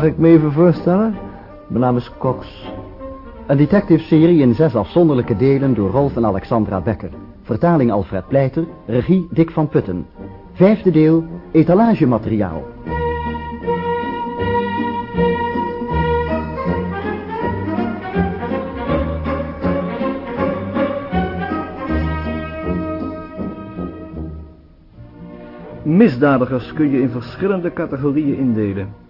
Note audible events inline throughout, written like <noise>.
Mag ik me even voorstellen? Mijn naam is Cox. Een detective-serie in zes afzonderlijke delen door Rolf en Alexandra Becker. Vertaling Alfred Pleiter, regie Dick van Putten. Vijfde deel, etalagemateriaal. Misdadigers kun je in verschillende categorieën indelen.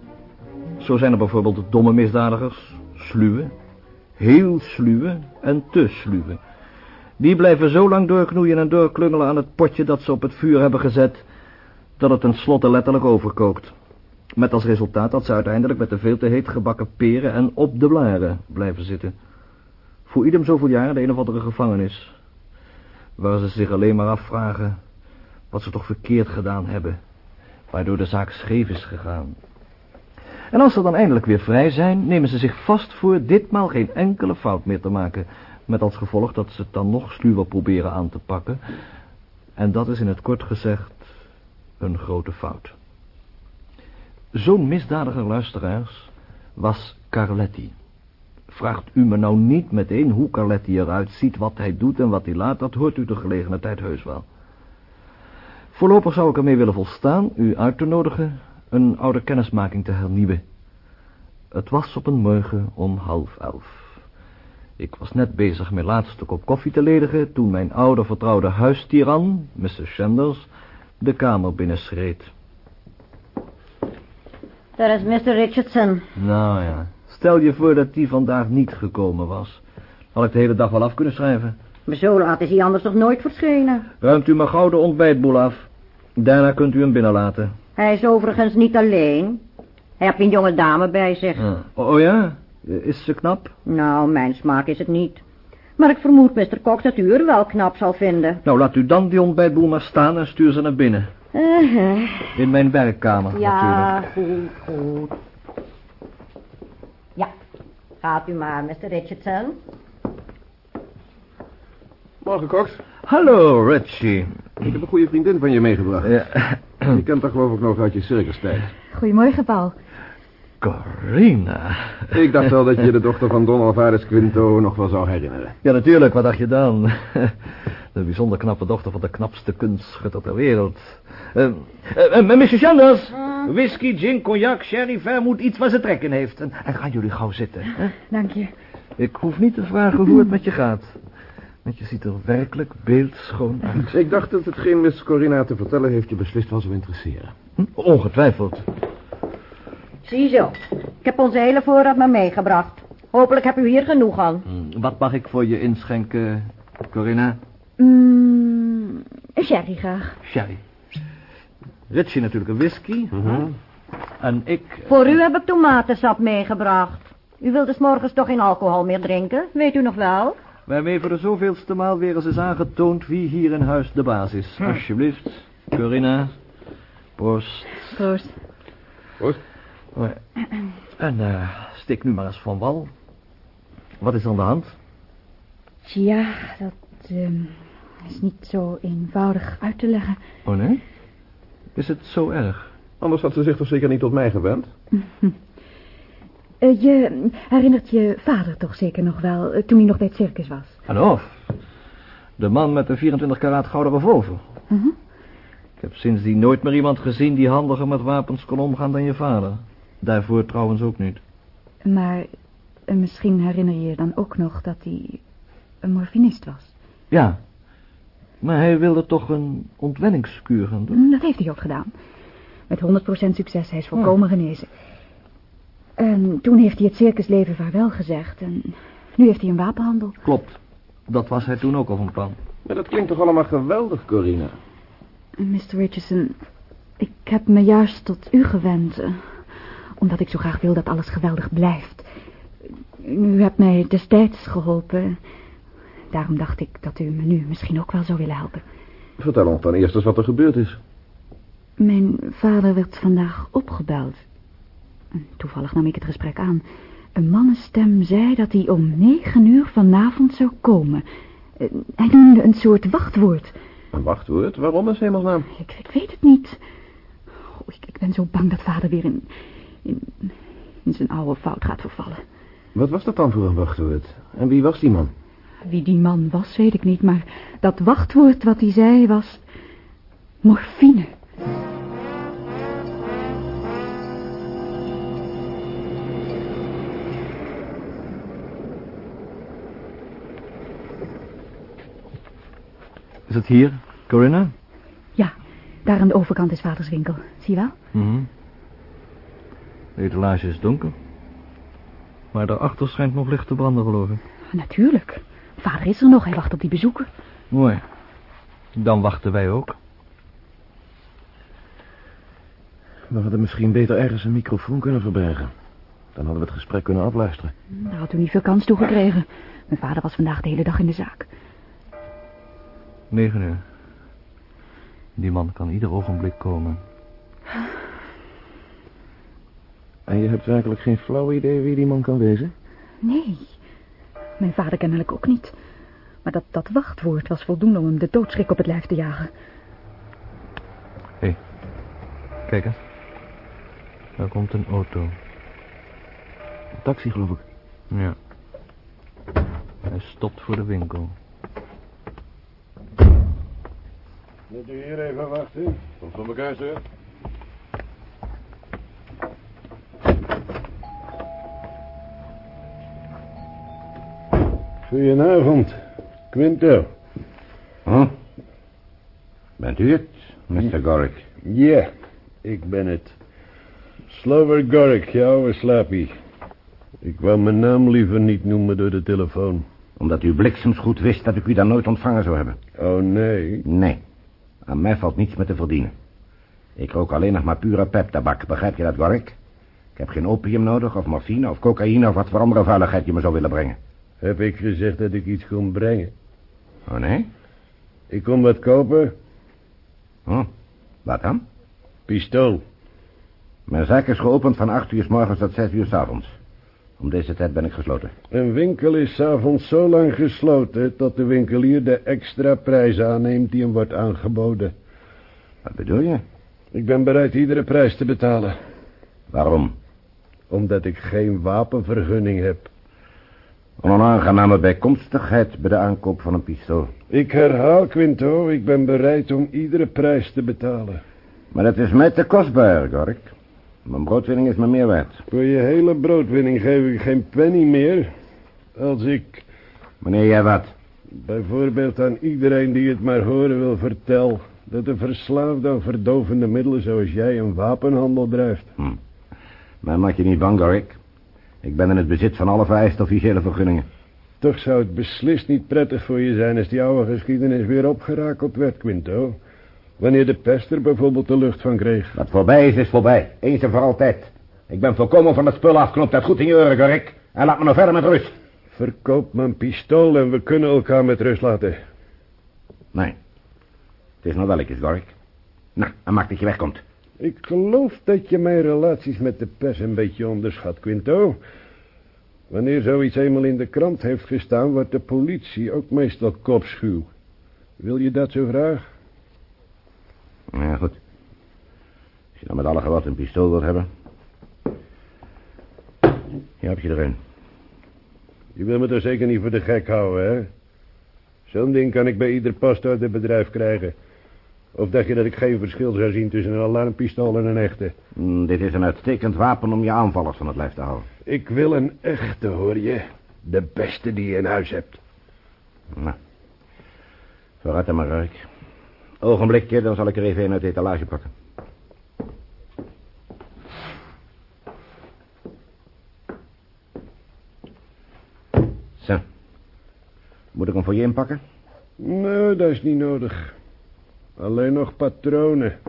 Zo zijn er bijvoorbeeld domme misdadigers, sluwe, heel sluwe en te sluwe. Die blijven zo lang doorknoeien en doorklungelen aan het potje dat ze op het vuur hebben gezet, dat het tenslotte letterlijk overkookt. Met als resultaat dat ze uiteindelijk met de veel te heet gebakken peren en op de blaren blijven zitten. Voor ieder zoveel jaar de een of andere gevangenis. Waar ze zich alleen maar afvragen wat ze toch verkeerd gedaan hebben, waardoor de zaak scheef is gegaan. En als ze dan eindelijk weer vrij zijn, nemen ze zich vast voor ditmaal geen enkele fout meer te maken, met als gevolg dat ze het dan nog sluwer proberen aan te pakken. En dat is in het kort gezegd een grote fout. Zo'n misdadiger luisteraars was Carletti. Vraagt u me nou niet meteen hoe Carletti eruit ziet, wat hij doet en wat hij laat, dat hoort u de gelegen tijd heus wel. Voorlopig zou ik ermee willen volstaan u uit te nodigen een oude kennismaking te hernieuwen. Het was op een morgen om half elf. Ik was net bezig mijn laatste kop koffie te ledigen... toen mijn oude vertrouwde huistiran, Mrs. Sanders, de kamer binnenschreed. Daar is Mr. Richardson. Nou ja, stel je voor dat die vandaag niet gekomen was. Had ik de hele dag wel af kunnen schrijven. Maar zo laat is hij anders nog nooit verschenen. Ruimt u maar gauw de ontbijtboel af. Daarna kunt u hem binnenlaten. Hij is overigens niet alleen. Hij heeft een jonge dame bij zich. Oh, oh ja? Is ze knap? Nou, mijn smaak is het niet. Maar ik vermoed, Mr. Cox, dat u er wel knap zal vinden. Nou, laat u dan die ontbijtboel maar staan en stuur ze naar binnen. Uh-huh. In mijn werkkamer, Ja, natuurlijk. goed, goed. Ja, gaat u maar, Mr. Richardson. Morgen, Cox. Hallo, Richie. Ik heb een goede vriendin van je meegebracht. Ja. <clears throat> Je kent haar geloof ik nog uit je circustijd. Goedemorgen, Paul. Corina. <laughs> Ik dacht wel dat je de dochter van Don Alvarez Quinto nog wel zou herinneren. Ja, natuurlijk, wat dacht je dan? <laughs> De bijzonder knappe dochter van de knapste kunstschutter ter wereld. Uh, uh, uh, Mrs. Sanders, whisky, gin, cognac, sherry, vermoed, iets waar ze trek in heeft. En, en gaan jullie gauw zitten. Hè? Dank je. Ik hoef niet te vragen hoe het met je gaat. Want je ziet er werkelijk beeldschoon uit. <laughs> Ik dacht dat hetgeen Miss Corina te vertellen heeft je beslist wel zou interesseren. Hm? Ongetwijfeld. Ziezo, ik heb onze hele voorraad maar meegebracht. Hopelijk heb u hier genoeg aan. Hm, Wat mag ik voor je inschenken, Corinna? Mm, een sherry graag. Sherry. Richie natuurlijk een whisky. En ik... Voor u heb ik tomatensap meegebracht. U wilt dus morgens toch geen alcohol meer drinken, weet u nog wel? Waarmee voor de zoveelste maal weer eens is aangetoond wie hier in huis de baas is. Alsjeblieft, Corinna. Proost. Proost. Proost. Oh. En eh, steek nu maar eens van wal. Wat is aan de hand? Ja, dat ehm, is niet zo eenvoudig uit te leggen. Oh nee? Is het zo erg? Anders had ze zich toch zeker niet tot mij gewend? <laughs> Eh, je herinnert je vader toch zeker nog wel, eh, toen hij nog bij het circus was? Of? De man met de 24 karaat gouden revolver. Mhm. Ik heb sindsdien nooit meer iemand gezien die handiger met wapens kon omgaan dan je vader. Daarvoor trouwens ook niet. Maar eh, misschien herinner je je dan ook nog dat hij een morfinist was. Ja. Maar hij wilde toch een ontwenningskuur gaan doen? Dat heeft hij ook gedaan. Met 100% succes, hij is volkomen genezen. En toen heeft hij het circusleven vaarwel gezegd. En nu heeft hij een wapenhandel. Klopt. Dat was hij toen ook al van plan. Maar dat klinkt toch allemaal geweldig, Corina? Mr. Richardson, ik heb me juist tot u gewend. eh, Omdat ik zo graag wil dat alles geweldig blijft. U hebt mij destijds geholpen. Daarom dacht ik dat u me nu misschien ook wel zou willen helpen. Vertel ons dan eerst eens wat er gebeurd is. Mijn vader werd vandaag opgebeld. Toevallig nam ik het gesprek aan. Een mannenstem zei dat hij om negen uur vanavond zou komen. Eh, Hij noemde een soort wachtwoord. Een wachtwoord? Waarom is hemelsnaam? Ik, ik weet het niet. Oh, ik, ik ben zo bang dat vader weer in, in, in zijn oude fout gaat vervallen. Wat was dat dan voor een wachtwoord? En wie was die man? Wie die man was, weet ik niet, maar dat wachtwoord wat hij zei was... morfine. Is het hier, Corinna? Ja, daar aan de overkant is vaders winkel. Zie je wel? Mhm. De etalage is donker. Maar daarachter schijnt nog licht te branden, geloof ik. Natuurlijk. Vader is er nog, hij wacht op die bezoeker. Mooi. Dan wachten wij ook. We hadden misschien beter ergens een microfoon kunnen verbergen. Dan hadden we het gesprek kunnen afluisteren. Daar had u niet veel kans toe gekregen. Mijn vader was vandaag de hele dag in de zaak. Negen uur. Die man kan ieder ogenblik komen. En je hebt werkelijk geen flauw idee wie die man kan wezen? Nee, mijn vader kennelijk ook niet. Maar dat, dat wachtwoord was voldoende om hem de doodschrik op het lijf te jagen. Hé, hey, kijk eens. Daar komt een auto. Een taxi, geloof ik. Ja. Hij stopt voor de winkel. Moet u hier even wachten? Komt van elkaar, sir. Goedenavond, Quinto. Huh? Bent u het, Mr. Gorik? Ja, ik ben het. Slover Gorik, je oude slapie. Ik wou mijn naam liever niet noemen door de telefoon. Omdat u bliksems goed wist dat ik u dan nooit ontvangen zou hebben. Oh, nee. Nee, aan mij valt niets meer te verdienen. Ik rook alleen nog maar pure peptabak, begrijp je dat, Gorik? Ik heb geen opium nodig, of morfine, of cocaïne, of wat voor andere vuiligheid je me zou willen brengen. Heb ik gezegd dat ik iets kon brengen? Oh, nee? Ik kom wat kopen. Oh, wat dan? Pistool. Mijn zaak is geopend van acht uur s morgens tot zes uur s avonds. Om deze tijd ben ik gesloten. Een winkel is 's avonds zo lang gesloten... tot de winkelier de extra prijs aanneemt die hem wordt aangeboden. Wat bedoel je? Ik ben bereid iedere prijs te betalen. Waarom? Omdat ik geen wapenvergunning heb. Onaangename bijkomstigheid bij de aankoop van een pistool. Ik herhaal, Quinto, ik ben bereid om iedere prijs te betalen. Maar dat is mij te kostbaar, Gorik. Mijn broodwinning is me meer waard. Voor je hele broodwinning geef ik geen penny meer. Als ik Wanneer jij wat? bijvoorbeeld aan iedereen die het maar horen wil vertel... dat een verslaafde aan verdovende middelen zoals jij een wapenhandel drijft. Hm. Maar maak je niet bang, Gorik. Ik ben in het bezit van alle vereiste officiële vergunningen. Toch zou het beslist niet prettig voor je zijn... als die oude geschiedenis weer opgerakeld werd, Quinto. Wanneer de pest er bijvoorbeeld de lucht van kreeg. Wat voorbij is, is voorbij. Eens en voor altijd. Ik ben volkomen van het spul af. Knop dat goed in je oren, Gorik. En laat me nog verder met rust. Verkoop mijn pistool en we kunnen elkaar met rust laten. Nee. Het is nog wel iets, Gorik. Nou, en maak dat je wegkomt. Ik geloof dat je mijn relaties met de pers een beetje onderschat, Quinto. Wanneer zoiets eenmaal in de krant heeft gestaan... wordt de politie ook meestal kopschuw. Wil je dat zo graag? Ja, goed. Als je dan met alle geweld een pistool wilt hebben... Hier heb je er een. Je wil me toch zeker niet voor de gek houden, hè? Zo'n ding kan ik bij ieder postordebedrijf krijgen. Of dacht je dat ik geen verschil zou zien tussen een alarmpistool en een echte? Mm, dit is een uitstekend wapen om je aanvallers van het lijf te houden. Ik wil een echte, hoor je. De beste die je in huis hebt. Nou. Vooruit dan maar, Gorik. Ogenblikje, dan zal ik er even een uit de etalage pakken. Zo. Moet ik hem voor je inpakken? Nee, dat is niet nodig. Alleen nog patronen.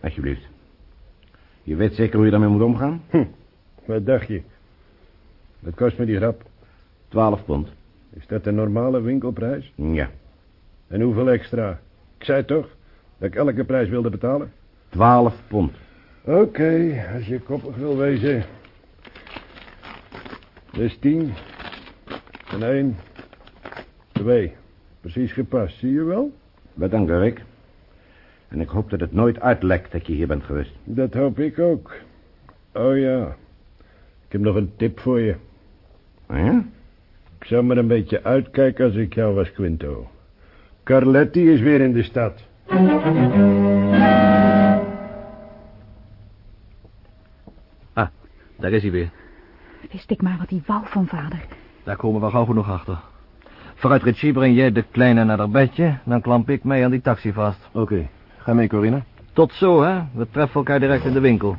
Alsjeblieft. Je weet zeker hoe je daarmee moet omgaan? Hm, wat dacht je? Dat kost me die grap. Twaalf pond. Is dat de normale winkelprijs? Ja. En hoeveel extra? Ik zei toch dat ik elke prijs wilde betalen? Twaalf pond. Oké, als je koppig wil wezen. Dus tien. En één. Twee. Precies gepast, zie je wel? Bedankt, Rick. En ik hoop dat het nooit uitlekt dat je hier bent geweest. Dat hoop ik ook. Oh ja. Ik heb nog een tip voor je. Ja? Ik zou maar een beetje uitkijken als ik jou was, Quinto. Carletti is weer in de stad. Ah, daar is hij weer. Wist ik maar wat hij wou van vader. Daar komen we gauw genoeg achter. Vooruit, Richie, breng jij de kleine naar haar bedje. Dan klamp ik mij aan die taxi vast. Oké, ga mee, Corina. Tot zo, hè. We treffen elkaar direct in de winkel.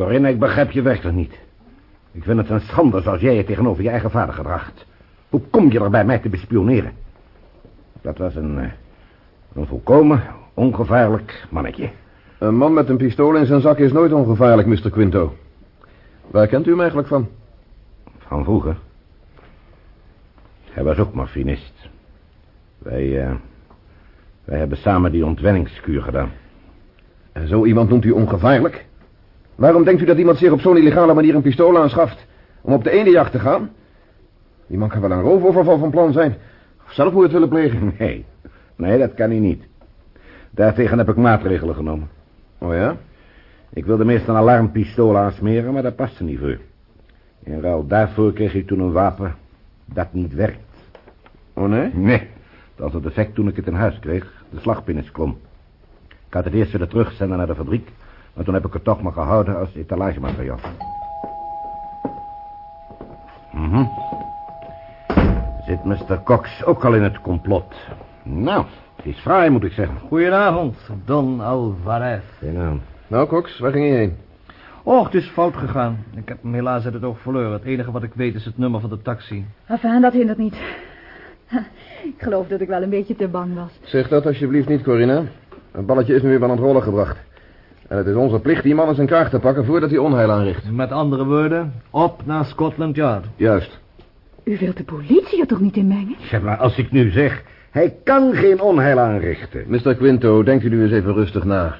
Corinne, ik begrijp je werkelijk niet. Ik vind het een schande zoals jij je tegenover je eigen vader gedraagt. Hoe kom je er bij mij te bespioneren? Dat was een, eh, een volkomen ongevaarlijk mannetje. Een man met een pistool in zijn zak is nooit ongevaarlijk, Mr. Quinto. Waar kent u hem eigenlijk van? Van vroeger. Hij was ook morfinist. Wij, eh, wij hebben samen die ontwenningskuur gedaan. En zo iemand noemt u ongevaarlijk? Waarom denkt u dat iemand zich op zo'n illegale manier een pistool aanschaft? Om op de ene jacht te gaan? Die man kan wel een roofoverval van plan zijn. Of zelfmoord willen plegen. <laughs> Nee, nee, dat kan hij niet. Daartegen heb ik maatregelen genomen. Oh ja? Ik wilde meest een alarmpistool aansmeren, maar dat paste niet voor. In ruil daarvoor kreeg ik toen een wapen dat niet werkt. Oh nee? Nee, dat was het effect toen ik het in huis kreeg. De slagpin is krom. Ik had het eerst willen terugzenden naar de fabriek, maar toen heb ik het toch maar gehouden als etalagemateriaal. Mhm. Zit Mr. Cox ook al in het complot? Nou, het is fraai, moet ik zeggen. Goedenavond, Don Alvarez. Ja. Nou, Cox, waar ging je heen? Och, het is fout gegaan. Ik heb hem helaas uit het oog verloren. Het enige wat ik weet is het nummer van de taxi. Enfin, dat hindert niet. <laughs> Ik geloof dat ik wel een beetje te bang was. Zeg dat alsjeblieft niet, Corina. Het balletje is nu weer aan het rollen gebracht. En het is onze plicht die man in zijn kraag te pakken voordat hij onheil aanricht. Met andere woorden, op naar Scotland Yard. Juist. U wilt de politie er toch niet in mengen? Zeg maar, als ik nu zeg, hij kan geen onheil aanrichten. Mr. Quinto, denkt u nu eens even rustig na.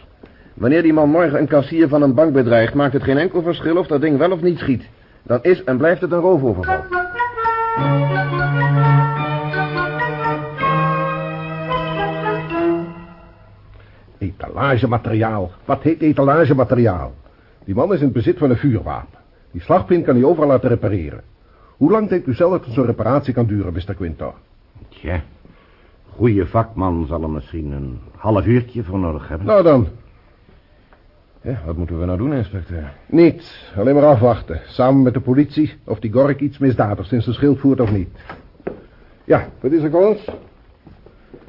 Wanneer die man morgen een kassier van een bank bedreigt... maakt het geen enkel verschil of dat ding wel of niet schiet. Dan is en blijft het een roofoverval. Etalagemateriaal. Wat heet etalagemateriaal? Die man is in het bezit van een vuurwapen. Die slagpin kan hij overal laten repareren. Hoe lang denkt u zelf dat zo'n reparatie kan duren, Mr. Quinto? Tja, goede vakman zal er misschien een half uurtje voor nodig hebben. Nou dan, Ja, wat moeten we nou doen, inspecteur? niets. Alleen maar afwachten. Samen met de politie of die Gork iets misdadigs in zijn schild voert of niet. Ja, wat is er, Collins?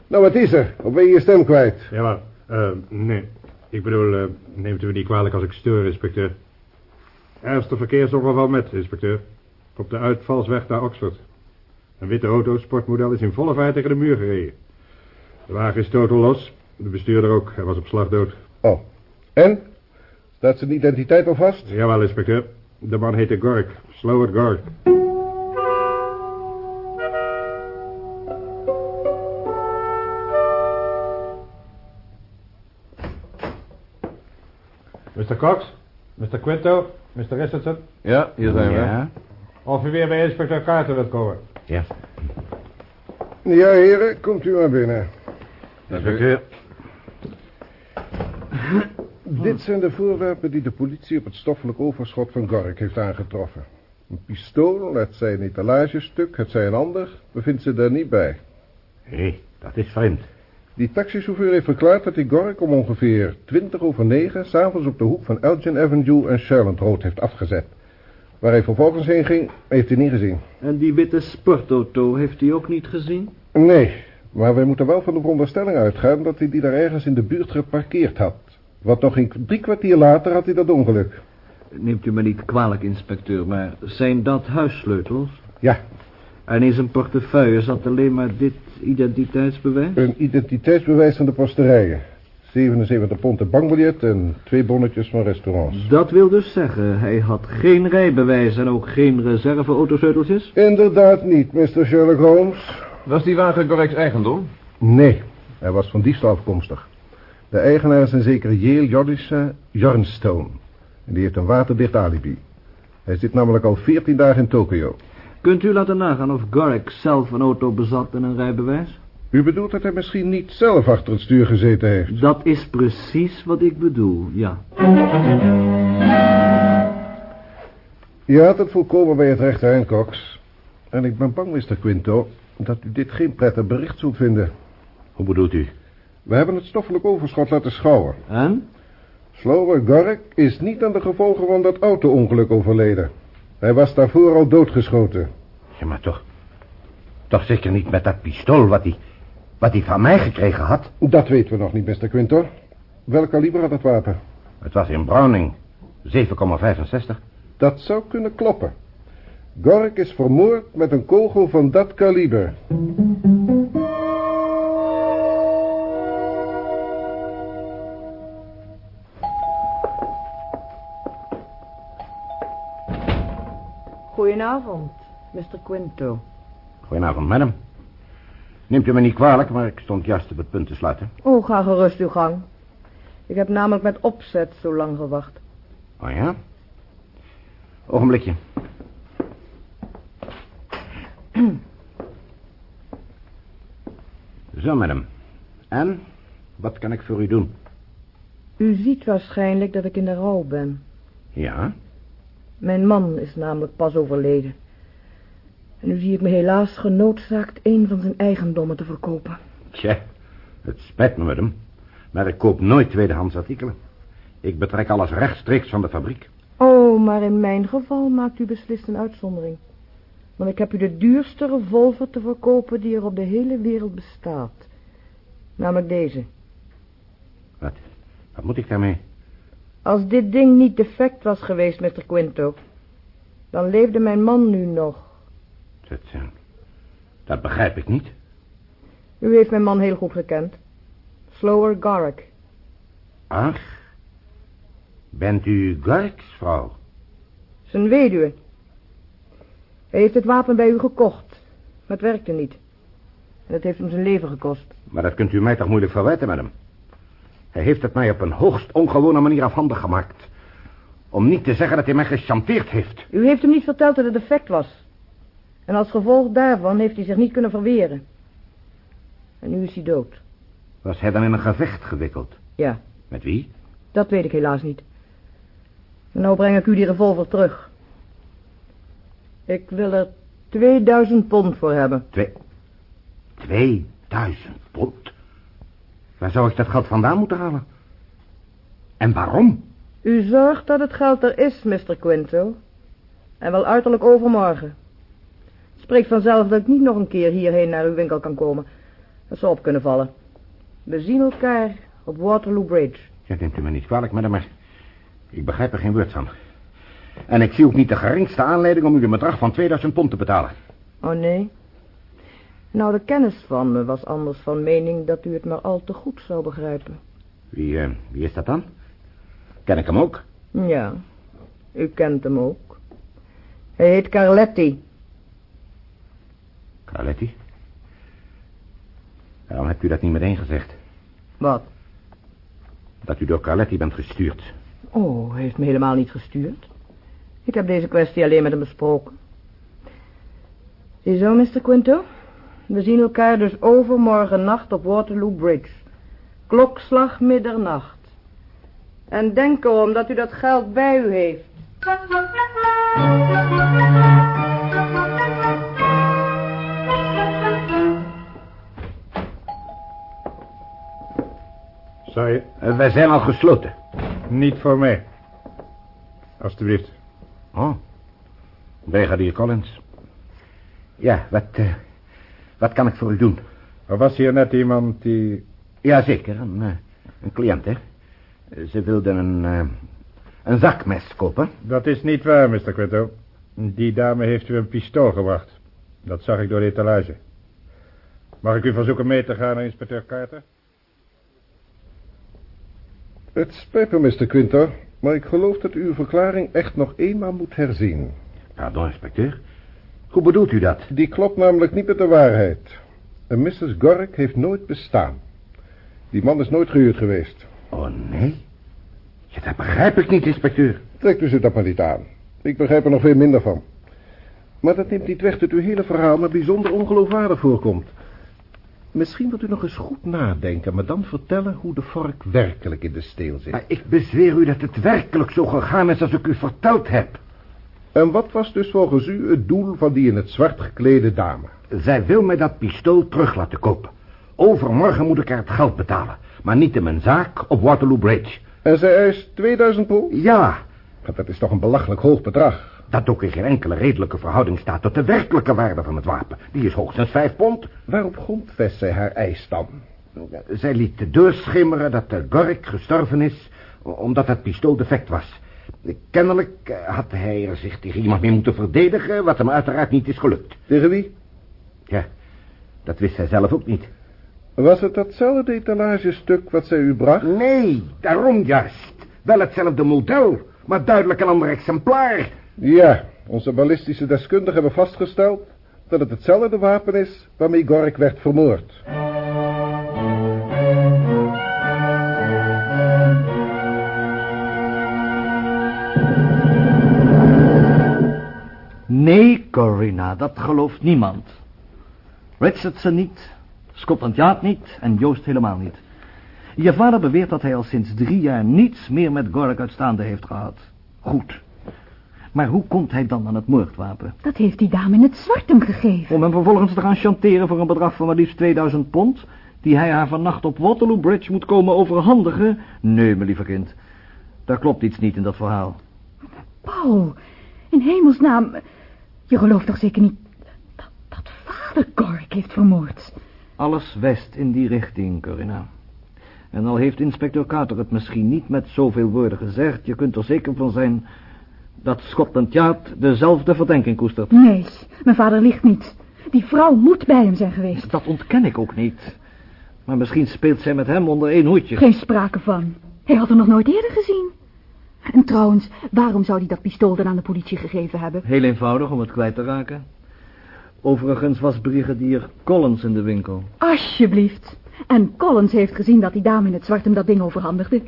Nou, wat is er? Of ben je je stem kwijt? Ja, maar, eh, nee. Ik bedoel, eh, neemt u me niet kwalijk als ik steur, inspecteur. Ernstig verkeersongeval met, inspecteur. Op de uitvalsweg naar Oxford. Een witte auto, sportmodel, is in volle vaart tegen de muur gereden. De wagen is totaal los. De bestuurder ook. Hij was op slag dood. Oh. En? Staat zijn identiteit al vast? Jawel, inspecteur. De man heette Gork. Slowert Gork. Mr. Cox? Mr. Quinto? Mr. Richardson? Ja, hier zijn we. Ja, Of u weer bij inspecteur Carter wilt komen? ja. Ja, heren, komt u maar binnen. Inspecteur. Dit zijn de voorwerpen die de politie op het stoffelijk overschot van Gork heeft aangetroffen. Een pistool, het zij een etalagestuk, het zij een ander, bevindt ze daar niet bij. Hé, dat is vreemd. Die taxichauffeur heeft verklaard dat hij Gork om ongeveer 20 over 9... s'avonds op de hoek van Elgin Avenue en Charlotte Road heeft afgezet. Waar hij vervolgens heen ging, heeft hij niet gezien. En die witte sportauto heeft hij ook niet gezien? Nee, maar wij moeten wel van de veronderstelling uitgaan... dat hij die daar ergens in de buurt geparkeerd had. Want nog geen drie kwartier later had hij dat ongeluk. Neemt u me niet kwalijk, inspecteur, maar zijn dat huissleutels? Ja, En in zijn portefeuille zat alleen maar dit identiteitsbewijs? een identiteitsbewijs van de posterijen. 77 pond bankbiljet en twee bonnetjes van restaurants. Dat wil dus zeggen, hij had geen rijbewijs en ook geen reserveautoseuteltjes? Inderdaad niet, Mr. Sherlock Holmes. Was die wagen Gorrek's eigendom? Nee, hij was van diefstal afkomstig. De eigenaar is een zeker Yale Jordisha Jornstone. En die heeft een waterdicht alibi. Hij zit namelijk al 14 dagen in Tokio. Kunt u laten nagaan of Garrick zelf een auto bezat en een rijbewijs? U bedoelt dat hij misschien niet zelf achter het stuur gezeten heeft? Dat is precies wat ik bedoel, ja. Je had het volkomen bij het rechte eind, Cox. En ik ben bang, Mr. Quinto, dat u dit geen prettig bericht zult vinden. Hoe bedoelt u? We hebben het stoffelijk overschot laten schouwen. En? Slower Garrick is niet aan de gevolgen van dat auto-ongeluk overleden. Hij was daarvoor al doodgeschoten. Ja, maar toch... Toch zeker niet met dat pistool wat hij... wat hij van mij gekregen had? Dat weten we nog niet, Mr. Quinto. Welk kaliber had het wapen? Het was in Browning. 7,65. Dat zou kunnen kloppen. Garrick is vermoord met een kogel van dat kaliber. Goedenavond, Mr. Quinto. Goedenavond, madam. Neemt u me niet kwalijk, maar ik stond juist op het punt te sluiten. Oh, ga gerust uw gang. Ik heb namelijk met opzet zo lang gewacht. Oh ja? Ogenblikje. <clears throat> Zo, madam. En? Wat kan ik voor u doen? U ziet waarschijnlijk dat ik in de rouw ben. Ja? Mijn man is namelijk pas overleden. En nu zie ik me helaas genoodzaakt een van zijn eigendommen te verkopen. Tja, het spijt me, madam. Maar ik koop nooit tweedehands artikelen. Ik betrek alles rechtstreeks van de fabriek. Oh, maar in mijn geval maakt u beslist een uitzondering. Want ik heb u de duurste revolver te verkopen die er op de hele wereld bestaat. Namelijk deze. Wat? Wat moet ik daarmee? Als dit ding niet defect was geweest, Mr. Quinto, dan leefde mijn man nu nog. Dat, dat begrijp ik niet. U heeft mijn man heel goed gekend. Slower Garrick. Ach, bent u Garrick's vrouw? Zijn weduwe. Hij heeft het wapen bij u gekocht, maar het werkte niet. En het heeft hem zijn leven gekost. Maar dat kunt u mij toch moeilijk verwijten, madam? Hij heeft het mij op een hoogst ongewone manier afhandig gemaakt. Om niet te zeggen dat hij mij gechanteerd heeft. U heeft hem niet verteld dat het defect was. En als gevolg daarvan heeft hij zich niet kunnen verweren. En nu is hij dood. Was hij dan in een gevecht gewikkeld? Ja, Met wie? dat weet ik helaas niet. En nou breng ik u die revolver terug. Ik wil er 2000 pond voor hebben. Twee... 2000 pond? Waar zou ik dat geld vandaan moeten halen? En waarom? U zorgt dat het geld er is, Mr. Quinto. En wel uiterlijk overmorgen. Het spreekt vanzelf dat ik niet nog een keer hierheen naar uw winkel kan komen. Dat zou op kunnen vallen. We zien elkaar op Waterloo Bridge. Ja, neemt u me niet kwalijk, madam, maar ik begrijp er geen woord van. En ik zie ook niet de geringste aanleiding om u een bedrag van 2000 pond te betalen. Oh nee? Nou, de kennis van me was anders van mening dat u het maar al te goed zou begrijpen. Wie, eh, wie is dat dan? Ken ik hem ook? Ja, u kent hem ook. Hij heet Carletti. Carletti? Waarom hebt u dat niet meteen gezegd? Wat? Dat u door Carletti bent gestuurd. Oh, hij heeft me helemaal niet gestuurd. Ik heb deze kwestie alleen met hem besproken. Ziezo, Mr. Quinto? We zien elkaar dus overmorgen nacht op Waterloo Bridge. Klokslag middernacht. En denk erom dat u dat geld bij u heeft. Zou je? Eh, wij zijn al gesloten. Niet voor mij. Alsjeblieft. Oh, brigadier Collins. Ja, wat, eh, wat kan ik voor u doen? Er was hier net iemand die... Jazeker, een, eh, een cliënt, hè. Ze wilden een, eh, een zakmes kopen. Dat is niet waar, Mr. Quinto. Die dame heeft u een pistool gebracht. Dat zag ik door de etalage. Mag ik u verzoeken mee te gaan naar inspecteur Carter? Het spijt me, Mr. Quinter, maar ik geloof dat u uw verklaring echt nog eenmaal moet herzien. Pardon, inspecteur. Hoe bedoelt u dat? Die klopt namelijk niet met de waarheid. Een Mrs. Gork heeft nooit bestaan. Die man is nooit gehuurd geweest. Oh, nee? Ja, dat begrijp ik niet, inspecteur. Trekt u zich dat maar niet aan. Ik begrijp er nog veel minder van. Maar dat neemt niet weg dat uw hele verhaal me bijzonder ongeloofwaardig voorkomt. Misschien wilt u nog eens goed nadenken, maar dan vertellen hoe de vork werkelijk in de steel zit. Maar ik bezweer u dat het werkelijk zo gegaan is als ik u verteld heb. En wat was dus volgens u het doel van die in het zwart geklede dame? Zij wil mij dat pistool terug laten kopen. Overmorgen moet ik haar het geld betalen. Maar niet in mijn zaak op Waterloo Bridge. En zij eist 2000 pond? Ja, Dat is toch een belachelijk hoog bedrag. dat ook in geen enkele redelijke verhouding staat tot de werkelijke waarde van het wapen. Die is hoogstens vijf pond. Waarop grondvest zij haar eis dan? Zij liet doorschimmeren dat de Gork gestorven is... omdat het pistool defect was. Kennelijk eh, had hij er zich tegen iemand mee moeten verdedigen... wat hem uiteraard niet is gelukt. Tegen wie? Ja, dat wist zij zelf ook niet. Was het datzelfde etalagestuk wat zij u bracht? Nee, daarom juist. Wel hetzelfde model, maar duidelijk een ander exemplaar. Ja, onze ballistische deskundigen hebben vastgesteld dat het hetzelfde wapen is waarmee Gork werd vermoord. Nee, Corinna, dat gelooft niemand. Richardson niet, Scotland Yard niet en Joost helemaal niet. Je vader beweert dat hij al sinds drie jaar niets meer met Gork uitstaande heeft gehad. Goed. Maar hoe komt hij dan aan het moordwapen? Dat heeft die dame in het zwart hem gegeven. Om hem vervolgens te gaan chanteren voor een bedrag van maar liefst 2000 pond... die hij haar vannacht op Waterloo Bridge moet komen overhandigen? Nee, mijn lieve kind. Daar klopt iets niet in dat verhaal. Paul, in hemelsnaam... Je gelooft toch zeker niet dat, dat vader Gork heeft vermoord? Alles wijst in die richting, Corinna. En al heeft inspecteur Carter het misschien niet met zoveel woorden gezegd... je kunt er zeker van zijn dat Scotland Yard dezelfde verdenking koestert. Nee, mijn vader ligt niet. Die vrouw moet bij hem zijn geweest. Dat ontken ik ook niet. Maar misschien speelt zij met hem onder één hoedje. Geen sprake van. Hij had er nog nooit eerder gezien. En trouwens, waarom zou hij dat pistool dan aan de politie gegeven hebben? Heel eenvoudig om het kwijt te raken. Overigens was brigadier Collins in de winkel. Alsjeblieft. En Collins heeft gezien dat die dame in het zwart hem dat ding overhandigde.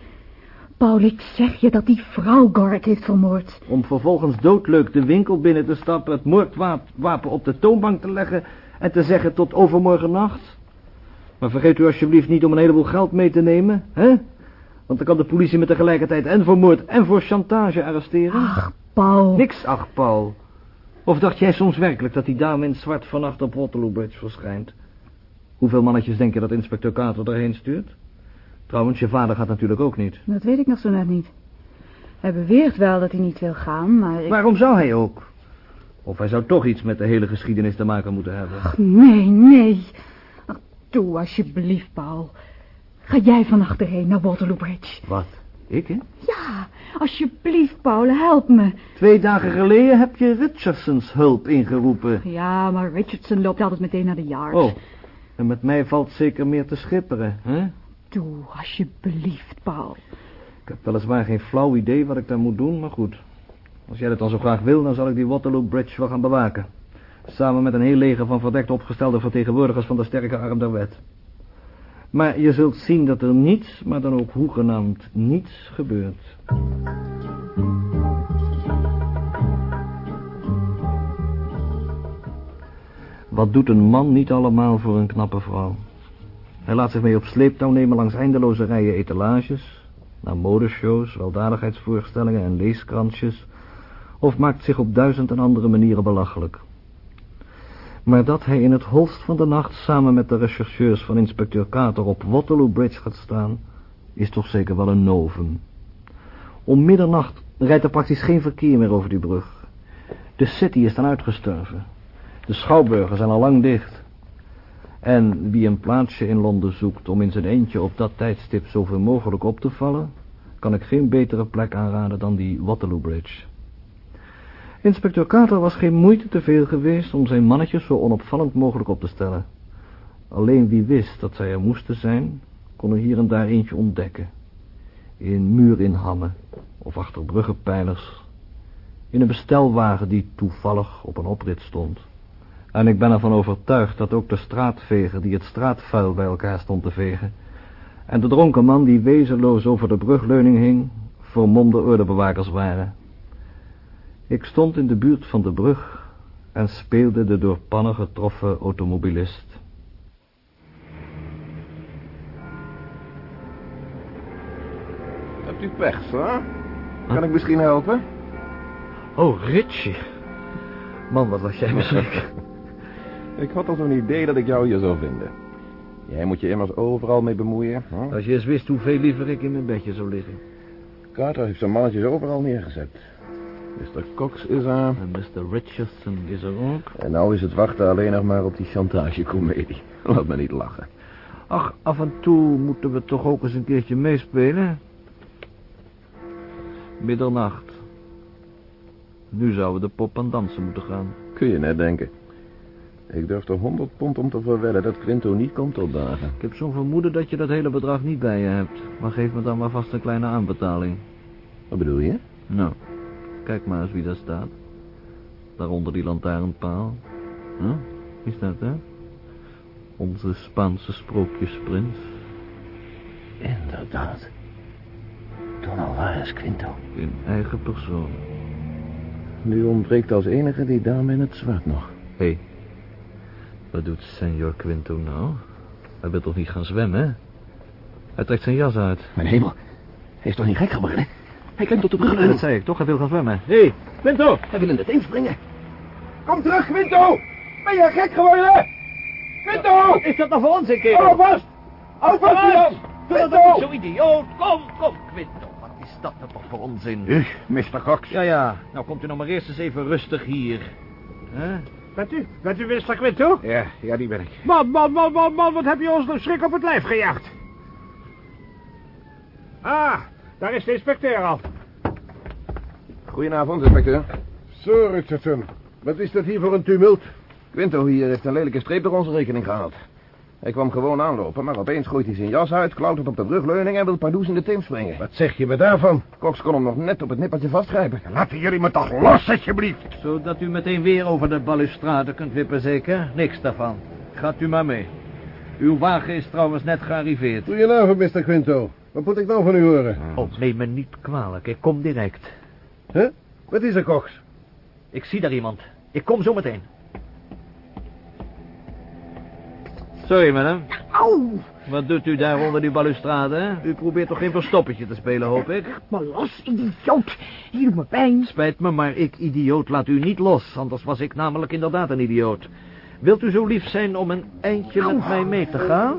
Paul, ik zeg je dat die vrouw Gork heeft vermoord. Om vervolgens doodleuk de winkel binnen te stappen... het moordwapen op de toonbank te leggen... en te zeggen tot overmorgen nacht. Maar vergeet u alsjeblieft niet om een heleboel geld mee te nemen, hè? Want dan kan de politie met tegelijkertijd en voor moord en voor chantage arresteren. Ach, Paul. Niks, ach, Paul. Of dacht jij soms werkelijk dat die dame in zwart vannacht op Waterloo Bridge verschijnt? Hoeveel mannetjes denk je dat inspecteur Carter erheen stuurt? Trouwens, je vader gaat natuurlijk ook niet. Dat weet ik nog zo net niet. Hij beweert wel dat hij niet wil gaan, maar ik... Waarom zou hij ook? Of hij zou toch iets met de hele geschiedenis te maken moeten hebben. Ach, nee, nee. Ach, doe alsjeblieft, Paul. Ga jij vannacht erheen naar Waterloo Bridge? Wat? Ik, hè? Ja, alsjeblieft, Paul, help me. Twee dagen geleden heb je Richardsons hulp ingeroepen. Ja, maar Richardson loopt altijd meteen naar de yard. Oh, en met mij valt zeker meer te schipperen, hè? Doe, alsjeblieft, Paul. Ik heb weliswaar geen flauw idee wat ik daar moet doen, maar goed. Als jij dat dan zo graag wil, dan zal ik die Waterloo Bridge wel gaan bewaken. Samen met een heel leger van verdekt opgestelde vertegenwoordigers van de sterke arm der wet. Maar je zult zien dat er niets, maar dan ook hoegenaamd niets gebeurt. Wat doet een man niet allemaal voor een knappe vrouw? Hij laat zich mee op sleeptouw nemen langs eindeloze rijen etalages, naar modeshows, weldadigheidsvoorstellingen en leeskransjes, of maakt zich op duizend en andere manieren belachelijk. Maar dat hij in het holst van de nacht samen met de rechercheurs van inspecteur Carter op Waterloo Bridge gaat staan, is toch zeker wel een novum. Om middernacht rijdt er praktisch geen verkeer meer over die brug. De city is dan uitgestorven. De schouwburgen zijn al lang dicht. En wie een plaatsje in Londen zoekt om in zijn eentje op dat tijdstip zoveel mogelijk op te vallen, kan ik geen betere plek aanraden dan die Waterloo Bridge. Inspecteur Carter was geen moeite te veel geweest om zijn mannetjes zo onopvallend mogelijk op te stellen. Alleen wie wist dat zij er moesten zijn, kon er hier en daar eentje ontdekken. In muurinhammen of achter bruggenpijlers. In een bestelwagen die toevallig op een oprit stond. En ik ben ervan overtuigd dat ook de straatveger die het straatvuil bij elkaar stond te vegen... en de dronken man die wezenloos over de brugleuning hing... vermomde ordebewakers waren. Ik stond in de buurt van de brug en speelde de door pannen getroffen automobilist. Hebt u pech, zo? Kan ik misschien helpen? Oh, Richie. Man, wat was jij <laughs> misschien. Ik had al zo'n idee dat ik jou hier zou vinden. Jij moet je immers overal mee bemoeien. Hè? Als je eens wist hoeveel liever ik in mijn bedje zou liggen. Carter heeft zijn mannetjes overal neergezet. Mr. Cox is er. En Mr. Richardson is er ook. En nou is het wachten alleen nog maar op die chantagecomedie. <laughs> Laat me niet lachen. Ach, af en toe moeten we toch ook eens een keertje meespelen. Middernacht. Nu zouden we de pop aan dansen moeten gaan. Kun je net denken. Ik durf er 100 pond om te verwedden dat Quinto niet komt opdagen. Ik heb zo'n vermoeden dat je dat hele bedrag niet bij je hebt. Maar geef me dan maar vast een kleine aanbetaling. Wat bedoel je? Nou, kijk maar eens wie daar staat. Daaronder die lantaarnpaal. Huh? Wie staat daar? Onze Spaanse sprookjesprins. Inderdaad. Don Alvarez Quinto. In eigen persoon. Nu ontbreekt als enige die dame in het zwart nog. Hé, hey, wat doet senor Quinto nou? Hij wil toch niet gaan zwemmen, hè? Hij trekt zijn jas uit. Mijn hemel, hij is toch niet gek geworden? Hij kent tot de brug. Dat zei ik toch, hij wil gaan zwemmen. Hé, hey, Quinto! Hij wil in de teen springen. Kom terug, Quinto! Ben je gek geworden? Quinto! Is dat nou voor ons een keer? Hou vast! Hou vast, Jan! Zo idioot. Kom, kom, Quinto. Wat is dat nou toch voor onzin? U, Mr. Cox. Ja, ja. Nou komt u nog maar eerst eens even rustig hier. Hè? Bent u? Bent u Mr. Quinto? Ja, ja, die ben ik. Man, man, man, man, man, wat heb je ons nog schrik op het lijf gejaagd? Ah, daar is de inspecteur al. Goedenavond, inspecteur. Zo, Richardson. Wat is dat hier voor een tumult? Quinto hier heeft een lelijke streep door onze rekening gehaald. Hij kwam gewoon aanlopen, maar opeens gooit hij zijn jas uit, klautert op de brugleuning en wil pardoes in de Theems springen. Wat zeg je me daarvan? Cox kon hem nog net op het nippertje vastgrijpen. Laten jullie me toch los, alsjeblieft. Zodat u meteen weer over de balustrade kunt wippen, zeker? Niks daarvan. Gaat u maar mee. Uw wagen is trouwens net gearriveerd. Goedenavond, Mr. Quinto. Wat moet ik nou van u horen? Oh, neem me niet kwalijk. Ik kom direct. Huh? Wat is er, Cox? Ik zie daar iemand. Ik kom zo meteen. Sorry, madame. Auw, Wat doet u daar onder die balustrade? hè? U probeert toch geen verstoppertje te spelen, hoop ik? maar los, idioot. Hier doet me pijn. Spijt me, maar ik, idioot, laat u niet los. Anders was ik namelijk inderdaad een idioot. Wilt u zo lief zijn om een eindje met mij mee te gaan?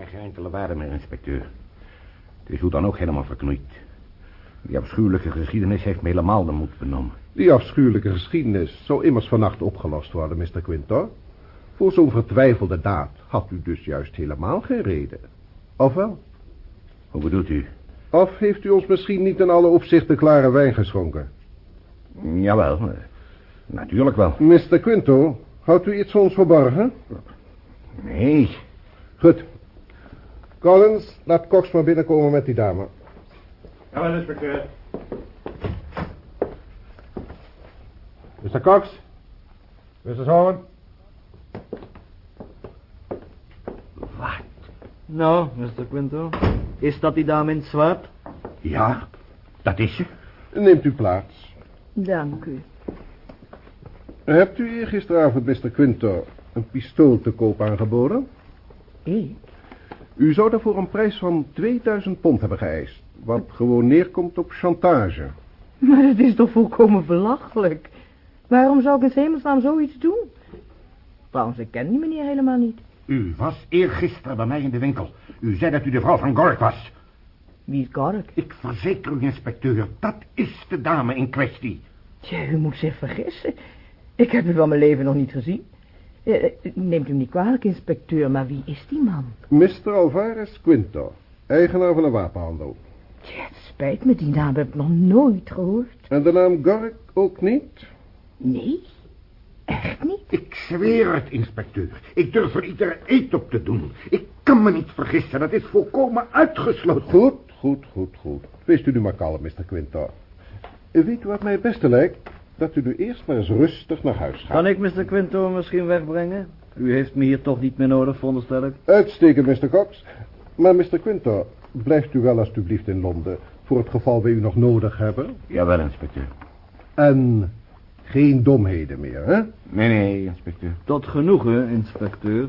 Mij geen enkele waarde meer, inspecteur. Het is hoe dan ook helemaal verknoeid. Die afschuwelijke geschiedenis heeft me helemaal de moed benomen. Die afschuwelijke geschiedenis zou immers vannacht opgelost worden, Mr. Quinto. Voor zo'n vertwijfelde daad had u dus juist helemaal geen reden. Of wel? Hoe bedoelt u? Of heeft u ons misschien niet in alle opzichten klare wijn geschonken? Jawel, eh, natuurlijk wel. Mr. Quinto, houdt u iets van ons verborgen? Nee, Goed. Collins, laat Cox maar binnenkomen met die dame. Jawel, inspecteur. Mr. Cox? Mr. Horn? wat? Nou, Mr. Quinto. Is dat die dame in het zwart? Ja, dat is ze. Neemt u plaats. Dank u. Hebt u eergisteravond, Mr. Quinto, een pistool te koop aangeboden? Ik? U zou daarvoor een prijs van 2000 pond hebben geëist. Wat gewoon neerkomt op chantage. Maar het is toch volkomen belachelijk. Waarom zou ik in hemelsnaam zoiets doen? Trouwens, ik ken die meneer helemaal niet. U was eergisteren bij mij in de winkel. U zei dat u de vrouw van Gork was. Wie is Gark? Ik verzeker u, inspecteur, dat is de dame in kwestie. Tja, u moet zich vergissen. Ik heb u van mijn leven nog niet gezien. Eh, eh, Neemt u niet kwalijk, inspecteur, maar wie is die man? Mr. Alvarez Quinto, eigenaar van een wapenhandel. Tja, het spijt me, die naam heb ik nog nooit gehoord. En de naam Gork ook niet? Nee. Echt niet? Ik zweer het, inspecteur. Ik durf er iedere eet op te doen. Ik kan me niet vergissen. Dat is volkomen uitgesloten. Goed, goed, goed, goed. Wees u nu maar kalm, Mr. Quinto. Weet u wat mij het beste lijkt? Dat u nu eerst maar eens rustig naar huis gaat. Kan ik Mr. Quinto misschien wegbrengen? U heeft me hier toch niet meer nodig, veronderstel ik. Uitstekend, Mr. Cox. Maar Mr. Quinto, blijft u wel alstublieft in Londen... voor het geval we u nog nodig hebben? Jawel, inspecteur. En geen domheden meer, hè? Nee, nee, inspecteur. Tot genoegen, inspecteur.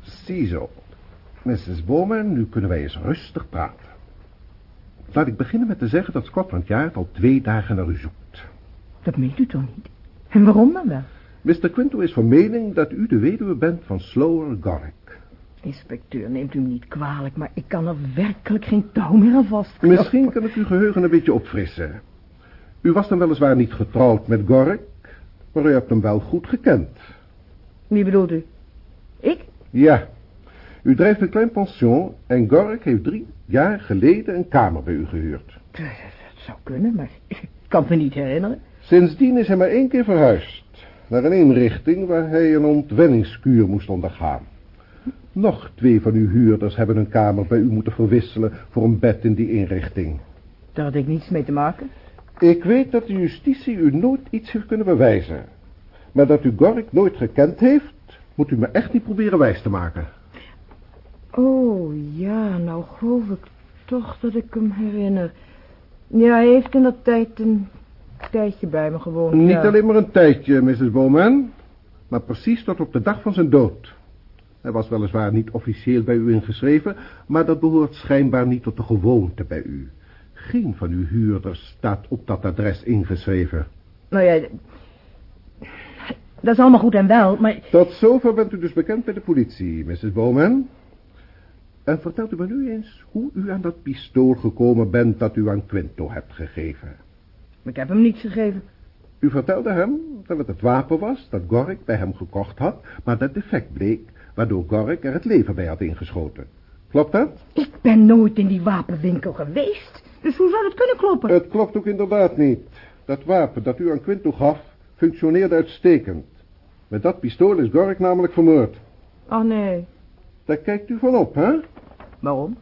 Ziezo. Mrs. Bowman, nu kunnen wij eens rustig praten. Laat ik beginnen met te zeggen dat Scotland Yard al twee dagen naar u zoekt. Dat meent u toch niet? En waarom dan wel? Mr. Quinto is van mening dat u de weduwe bent van Slower Garrick. Inspecteur, neemt u me niet kwalijk, maar ik kan er werkelijk geen touw meer aan vastknopen. Misschien kan ik uw geheugen een beetje opfrissen. U was dan weliswaar niet getrouwd met Garrick, maar u hebt hem wel goed gekend. Wie bedoelt u? Ik? Ja, u drijft een klein pension en Garrick heeft drie jaar geleden een kamer bij u gehuurd. Dat zou kunnen, maar ik kan het me niet herinneren. Sindsdien is hij maar één keer verhuisd. Naar een inrichting waar hij een ontwenningskuur moest ondergaan. Nog twee van uw huurders hebben een kamer bij u moeten verwisselen voor een bed in die inrichting. Daar had ik niets mee te maken. Ik weet dat de justitie u nooit iets heeft kunnen bewijzen. Maar dat u Gork nooit gekend heeft, moet u me echt niet proberen wijs te maken. Oh, ja, nou geloof ik toch dat ik hem herinner. Ja, hij heeft in dat tijd een tijdje bij me gewoond. Niet ja. alleen maar een tijdje, Mrs. Bowman, maar precies tot op de dag van zijn dood. Hij was weliswaar niet officieel bij u ingeschreven, maar dat behoort schijnbaar niet tot de gewoonte bij u. Geen van uw huurders staat op dat adres ingeschreven. Nou ja, dat is allemaal goed en wel, maar... Tot zover bent u dus bekend bij de politie, Mrs. Bowman. En vertelt u me nu eens hoe u aan dat pistool gekomen bent dat u aan Quinto hebt gegeven. Ik heb hem niets gegeven. U vertelde hem dat het het wapen was dat Gork bij hem gekocht had, maar dat defect bleek, waardoor Gork er het leven bij had ingeschoten. Klopt dat? Ik ben nooit in die wapenwinkel geweest. Dus hoe zou dat kunnen kloppen? Het klopt ook inderdaad niet. Dat wapen dat u aan Quinto gaf, functioneerde uitstekend. Met dat pistool is Gork namelijk vermoord. Oh nee. Daar kijkt u van op, hè? Waarom?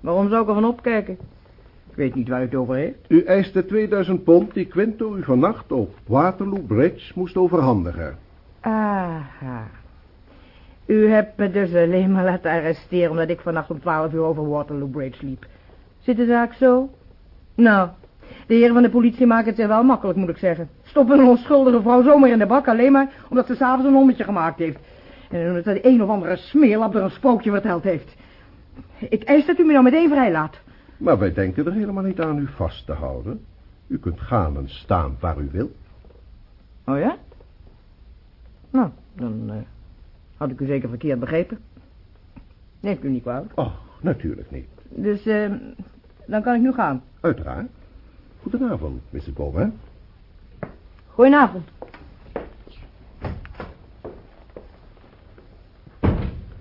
Waarom zou ik er van opkijken? Ik weet niet waar u het over heeft. U eiste 2000 pond die Quinto u vannacht op Waterloo Bridge moest overhandigen. Aha. U hebt me dus alleen maar laten arresteren omdat ik vannacht om 12 uur over Waterloo Bridge liep. Zit de zaak zo? Nou, de heren van de politie maken het zich wel makkelijk, moet ik zeggen. Stoppen een onschuldige vrouw zomaar in de bak alleen maar omdat ze s'avonds een ommetje gemaakt heeft. En omdat de een of andere smeerlap er een spookje verteld heeft. Ik eis dat u me nou meteen vrijlaat. Maar wij denken er helemaal niet aan u vast te houden. U kunt gaan en staan waar u wilt. Oh ja? Nou, dan eh, had ik u zeker verkeerd begrepen. Neemt u niet kwalijk. Oh, natuurlijk niet. Dus, eh, dan kan ik nu gaan. Uiteraard. Goedenavond, Mrs. Bowman. Goedenavond.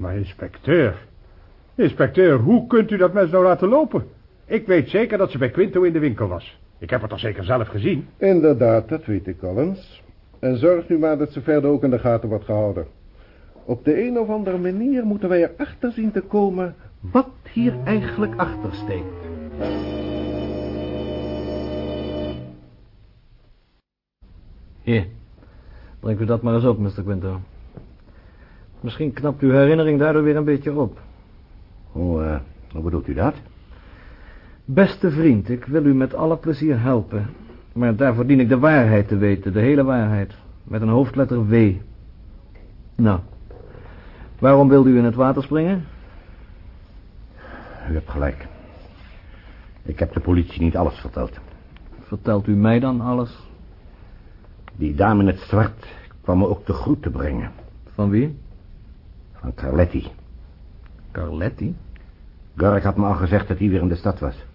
Maar inspecteur... Inspecteur, hoe kunt u dat mes nou laten lopen? Ik weet zeker dat ze bij Quinto in de winkel was. Ik heb het toch zeker zelf gezien? Inderdaad, dat weet ik al eens. En zorg nu maar dat ze verder ook in de gaten wordt gehouden. Op de een of andere manier moeten wij erachter zien te komen wat hier eigenlijk achter steekt. Hier, breng u dat maar eens op, Mr. Quinto. Misschien knapt uw herinnering daardoor weer een beetje op. Hoe, eh, hoe bedoelt u dat? Beste vriend, ik wil u met alle plezier helpen. Maar daarvoor dien ik de waarheid te weten, de hele waarheid. Met een hoofdletter W. Nou, waarom wilde u in het water springen? U hebt gelijk. Ik heb de politie niet alles verteld. Vertelt u mij dan alles? Die dame in het zwart kwam me ook de groeten brengen. Van wie? Van Carletti. Carletti? Garrick had me al gezegd dat hij weer in de stad was.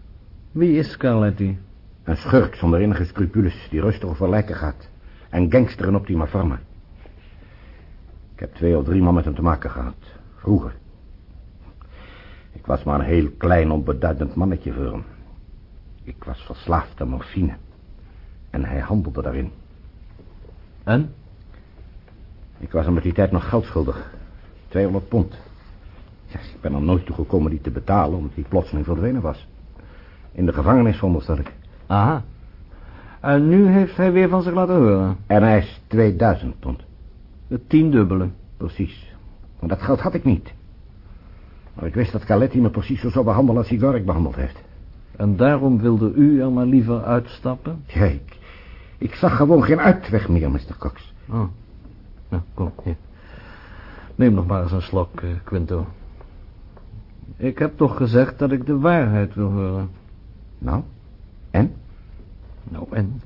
Wie is Carletti? Een schurk zonder enige scrupules die rustig over lijken gaat. En gangster in optima forma. Ik heb twee of drie man met hem te maken gehad. Vroeger. Ik was maar een heel klein onbeduidend mannetje voor hem. Ik was verslaafd aan morfine. En hij handelde daarin. En? Ik was hem met die tijd nog geld schuldig. 200 pond. Ja, ik ben er nooit toe gekomen die te betalen, omdat hij plotseling verdwenen was. In de gevangenis veronderstel ik. Aha. En nu heeft hij weer van zich laten horen. En hij is 2000 pond. Het tiendubbele. Precies. Maar dat geld had ik niet. Maar ik wist dat Caletti me precies zo zou behandelen als Igor ik behandeld heeft. En daarom wilde u er maar liever uitstappen? Ja, ik, ik zag gewoon geen uitweg meer, Mr. Cox. Oh. Nou, kom. Neem nog maar eens een slok, eh, Quinto. Ik heb toch gezegd dat ik de waarheid wil horen. Nou, en? Nou, en?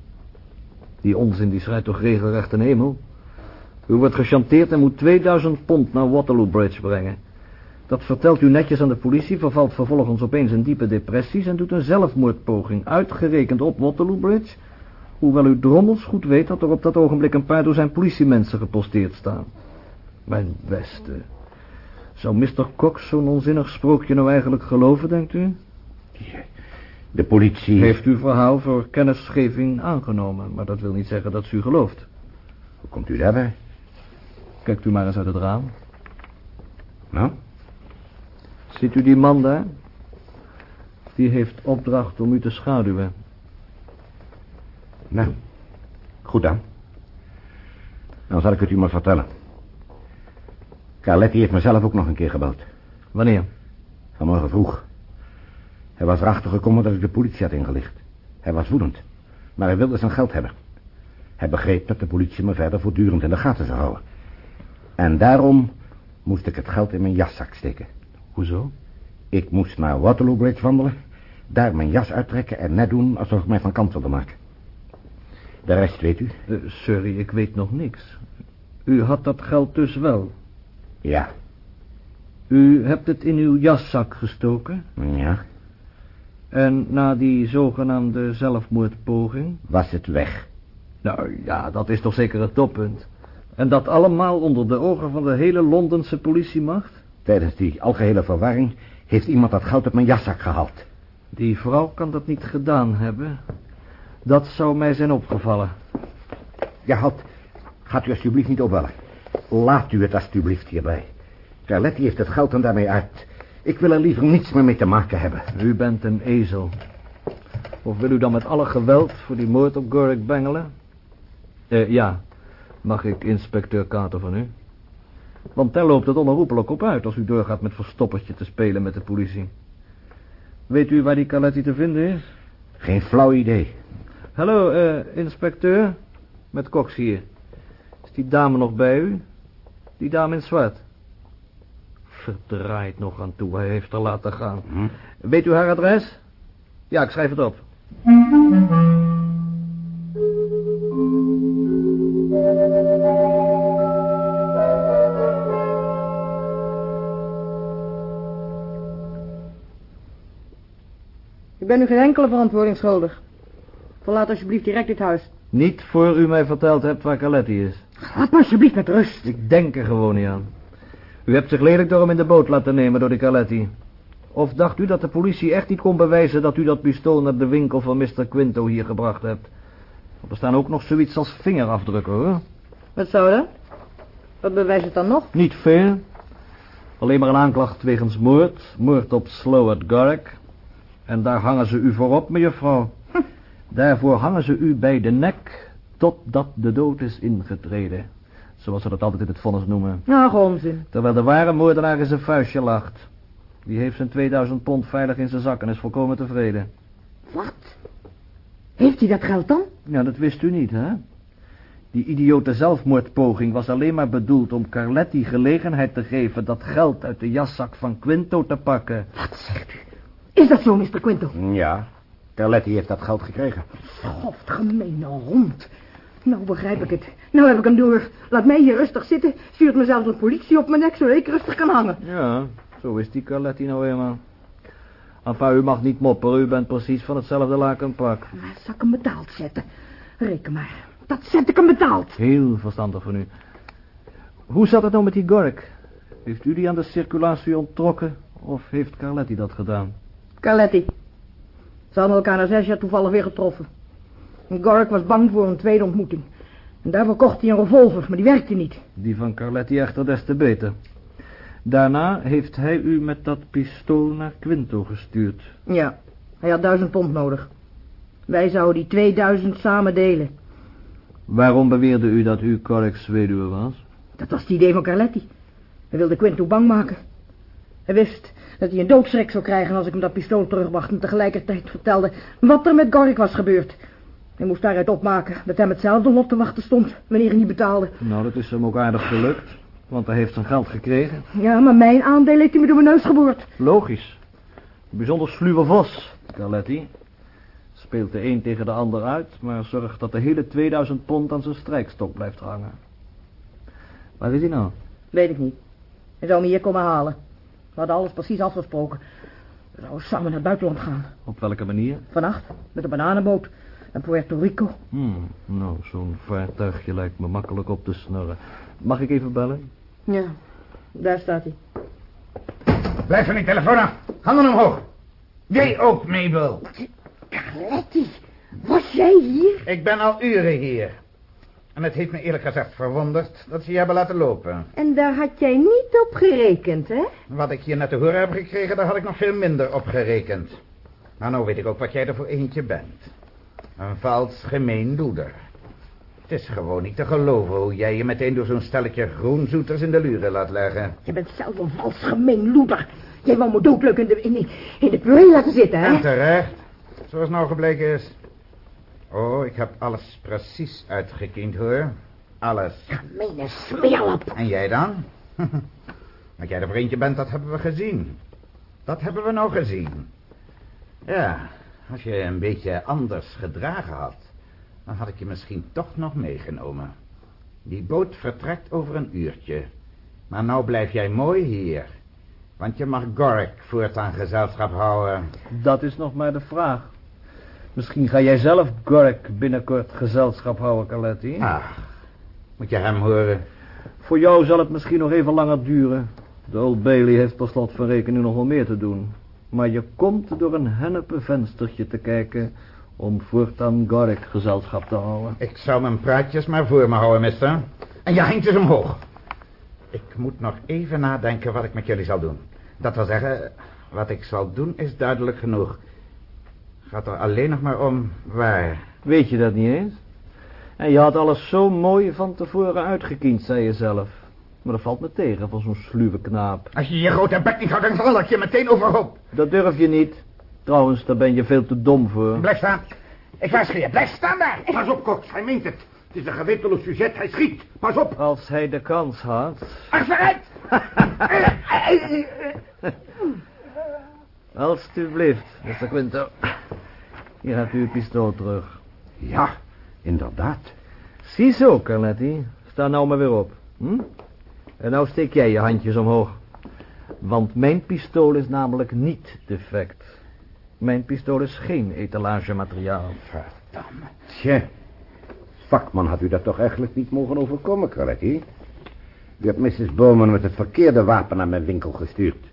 Die onzin die schrijft toch regelrecht een hemel? U wordt gechanteerd en moet 2000 pond naar Waterloo Bridge brengen. Dat vertelt u netjes aan de politie, vervalt vervolgens opeens in diepe depressies... en doet een zelfmoordpoging, uitgerekend op Waterloo Bridge... hoewel u drommels goed weet dat er op dat ogenblik een paar dozijn politiemensen geposteerd staan. Mijn beste... Zou Mr. Cox zo'n onzinnig sprookje nou eigenlijk geloven, denkt u? De politie... Heeft uw verhaal voor kennisgeving aangenomen, maar dat wil niet zeggen dat ze u gelooft. Hoe komt u daarbij? Kijkt u maar eens uit het raam. Nou? Ziet u die man daar? Die heeft opdracht om u te schaduwen. Nou, goed dan. Dan zal ik het u maar vertellen. Carletti heeft mezelf ook nog een keer gebeld. Wanneer? Vanmorgen vroeg. Hij was erachter gekomen dat ik de politie had ingelicht. Hij was woedend. Maar hij wilde zijn geld hebben. Hij begreep dat de politie me verder voortdurend in de gaten zou houden. En daarom moest ik het geld in mijn jaszak steken. Hoezo? Ik moest naar Waterloo Bridge wandelen, daar mijn jas uittrekken en net doen alsof ik mij van kant wilde maken. De rest weet u? Uh, sorry, ik weet nog niks. U had dat geld dus wel? Ja. U hebt het in uw jaszak gestoken? Ja. En na die zogenaamde zelfmoordpoging? Was het weg. Nou ja, dat is toch zeker het toppunt. En dat allemaal onder de ogen van de hele Londense politiemacht? Tijdens die algehele verwarring heeft iemand dat geld uit mijn jaszak gehaald. Die vrouw kan dat niet gedaan hebben. Dat zou mij zijn opgevallen. Ja, had, gaat u alsjeblieft niet opbellen. Laat u het alsjeblieft hierbij. Carletti heeft het geld en daarmee uit. Ik wil er liever niets meer mee te maken hebben. U bent een ezel. Of wil u dan met alle geweld voor die moord op Gorik bengelen? Eh, ja. Mag ik inspecteur Kater van u? Want daar loopt het onherroepelijk op uit als u doorgaat met verstoppertje te spelen met de politie. Weet u waar die Caletti te vinden is? Geen flauw idee. Hallo, eh, inspecteur. Met Cox hier. Is die dame nog bij u? Die dame in zwart. Verdraait nog aan toe, hij heeft haar laten gaan. Hm? Weet u haar adres? Ja, ik schrijf het op. Ik ben u geen enkele verantwoording schuldig. Verlaat alsjeblieft direct dit huis. Niet voor u mij verteld hebt waar Caletti is. Laat me alsjeblieft met rust. Ik denk er gewoon niet aan. U hebt zich lelijk door hem in de boot laten nemen door die Caletti. Of dacht u dat de politie echt niet kon bewijzen dat u dat pistool naar de winkel van Mr. Quinto hier gebracht hebt? Want er staan ook nog zoiets als vingerafdrukken, hoor. Wat zou dat? Wat bewijst het dan nog? Niet veel. Alleen maar een aanklacht wegens moord. Moord op Slowett Garrick. En daar hangen ze u voor op, mejuffrouw. Hm. Daarvoor hangen ze u bij de nek totdat de dood is ingetreden. Zoals ze dat altijd in het vonnis noemen. Nou, onzin. Terwijl de ware moordenaar in zijn vuistje lacht. Die heeft zijn 2000 pond veilig in zijn zak en is volkomen tevreden. Wat? Heeft hij dat geld dan? Ja, dat wist u niet, hè? Die idiote zelfmoordpoging was alleen maar bedoeld om Carletti gelegenheid te geven dat geld uit de jaszak van Quinto te pakken. Wat zegt u? Is dat zo, Mr. Quinto? Ja, Carletti heeft dat geld gekregen. Schoft, gemene hond. Nou begrijp ik het. Nou heb ik hem door. Laat mij hier rustig zitten. Stuurt me zelfs de politie op mijn nek, zodat ik rustig kan hangen. Ja, zo is die Carletti nou eenmaal. Enfin, u mag niet mopperen, u bent precies van hetzelfde lakenpak. Maar zal ik hem betaald zetten? Reken maar. Dat zet ik hem betaald. Heel verstandig van u. Hoe zat het nou met die Gork? Heeft u die aan de circulatie onttrokken? Of heeft Carletti dat gedaan? Carletti. Ze hadden elkaar na zes jaar toevallig weer getroffen. Gork was bang voor een tweede ontmoeting. En daarvoor kocht hij een revolver, maar die werkte niet. Die van Carletti echter des te beter. Daarna heeft hij u met dat pistool naar Quinto gestuurd. Ja, hij had duizend pond nodig. Wij zouden die 2000 samen delen. Waarom beweerde u dat u Correx weduwe was? Dat was het idee van Carletti. Hij wilde Quinto bang maken. Hij wist dat hij een doodschrik zou krijgen als ik hem dat pistool terugbracht... en tegelijkertijd vertelde wat er met Gork was gebeurd. Hij moest daaruit opmaken dat hem hetzelfde lot te wachten stond... wanneer hij niet betaalde. Nou, dat is hem ook aardig gelukt. Want hij heeft zijn geld gekregen. Ja, maar mijn aandeel heeft hij me door mijn neus geboord. Logisch. Een bijzonder sluwe vos, Carletti. Speelt de een tegen de ander uit, maar zorgt dat de hele 2000 pond aan zijn strijkstok blijft hangen. Waar is hij nou? Weet ik niet. Hij zou me hier komen halen. We hadden alles precies afgesproken. We zouden samen naar het buitenland gaan. Op welke manier? Vannacht, met een bananenboot. Naar Puerto Rico. Hmm, nou, zo'n vaartuigje lijkt me makkelijk op te snorren. Mag ik even bellen? Ja, daar staat hij. Blijf van die telefoon af. Handen omhoog. Jij ook, Mabel. Carletti, was jij hier? Ik ben al uren hier. En het heeft me eerlijk gezegd verwonderd dat ze je hebben laten lopen. En daar had jij niet op gerekend, hè? Wat ik hier net te horen heb gekregen, daar had ik nog veel minder op gerekend. Maar nou weet ik ook wat jij er voor eentje bent. Een vals gemeen loeder. Het is gewoon niet te geloven hoe jij je meteen door zo'n stelletje groenzoeters in de luren laat leggen. Je bent zelf een vals gemeen loeder. Jij wou me doodleuk in de, in, de- in de puree laten zitten, hè? En terecht, zoals nou gebleken is. Oh, ik heb alles precies uitgekiend, hoor. Alles. Gemene smeerlap. En jij dan? <laughs> Wat jij er voor eentje bent, dat hebben we gezien. Dat hebben we nou gezien. Ja, als je een beetje anders gedragen had... dan had ik je misschien toch nog meegenomen. Die boot vertrekt over een uurtje. Maar nou blijf jij mooi hier. Want je mag Gork voortaan gezelschap houden. Dat is nog maar de vraag. Misschien ga jij zelf Gork binnenkort gezelschap houden, Carletti. Ah, moet je hem horen. Voor jou zal het misschien nog even langer duren. De Old Bailey heeft per slot van rekening nog wel meer te doen. Maar je komt door een hennepen venstertje te kijken... om voortaan Gork gezelschap te houden. Ik zou mijn praatjes maar voor me houden, mister. En je handjes omhoog. Ik moet nog even nadenken wat ik met jullie zal doen. Dat wil zeggen, wat ik zal doen is duidelijk genoeg. Gaat er alleen nog maar om waar. Weet je dat niet eens? En je had alles zo mooi van tevoren uitgekiend, zei je zelf. Maar dat valt me tegen van zo'n sluwe knaap. Als je je grote bek niet houdt, dan val ik je meteen overhoop. Dat durf je niet. Trouwens, daar ben je veel te dom voor. Blijf staan. Ik waarschuw je, blijf staan daar. Pas op, Cox, hij meent het. Het is een gewetteloos sujet, hij schiet. Pas op. Als hij de kans had... Achteruit. <laughs> Alsjeblieft, Mr. Quinto. Hier hebt u uw pistool terug. Ja, inderdaad. Ziezo, Carletti. Sta nou maar weer op. Hm? En nou steek jij je handjes omhoog. Want mijn pistool is namelijk niet defect. Mijn pistool is geen etalagemateriaal. Verdamme. Tje, vakman had u dat toch eigenlijk niet mogen overkomen, Carletti? U hebt Mrs. Bowman met het verkeerde wapen naar mijn winkel gestuurd.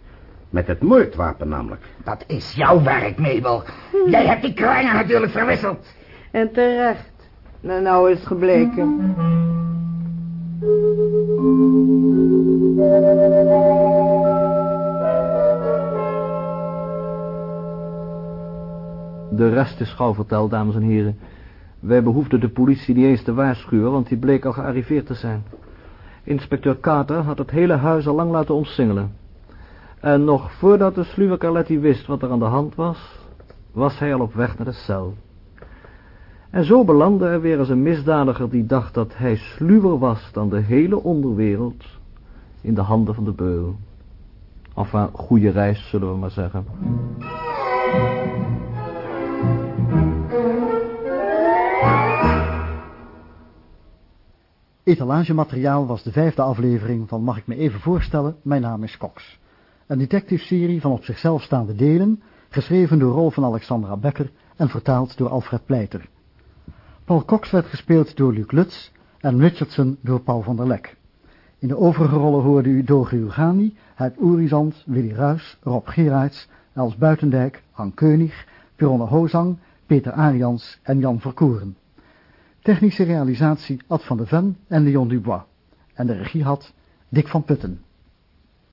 Met het moordwapen namelijk. Dat is jouw werk, Mabel. Jij hebt die krangen natuurlijk verwisseld. En terecht. Nou, nou is het gebleken. De rest is gauw verteld, dames en heren. Wij behoefden de politie niet eens te waarschuwen, want die bleek al gearriveerd te zijn. Inspecteur Carter had het hele huis al lang laten omsingelen. En nog voordat de sluwe Carletti wist wat er aan de hand was, was hij al op weg naar de cel. En zo belandde er weer eens een misdadiger die dacht dat hij sluwer was dan de hele onderwereld in de handen van de beul. Enfin, goede reis, zullen we maar zeggen. Etalagemateriaal was de vijfde aflevering van Mag ik me even voorstellen, mijn naam is Cox. Een detective-serie van op zichzelf staande delen, geschreven door Rolf van Alexandra Becker en vertaald door Alfred Pleiter. Paul Cox werd gespeeld door Luc Lutz en Richardson door Paul van der Lek. In de overige rollen hoorde u Doge Ugani, Het Oerizand, Willy Ruys, Rob Gerards, Els Buitendijk, Han Keunig, Pironne Hozang, Peter Arians en Jan Verkoeren. Technische realisatie Ad van de Ven en Leon Dubois. En de regie had Dick van Putten.